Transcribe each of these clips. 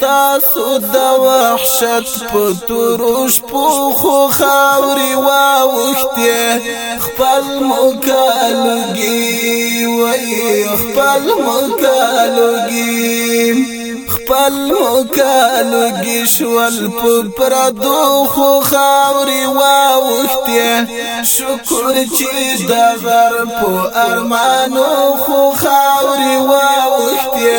تاسو د وحشت په تروش په خو خاوري واوخته خپل مکالږي وای خپل مکالږي خپل مکالږي شول په پردو خو خاوري واوخته شکر چې د غرب ارمانو خو خاوري واوخته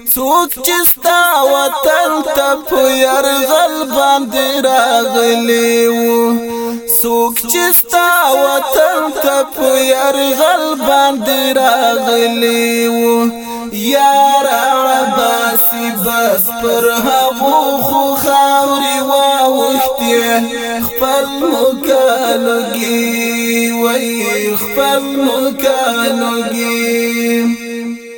څوک چې ستا وطن ته په يرغل باندې راغلی وو څوک چې ستا وطن ته په يرغل باندې راغلی وو یار عباسی بس پر هغو خو خاوري واوښتي خپل مکانږي وای خپل مکانږي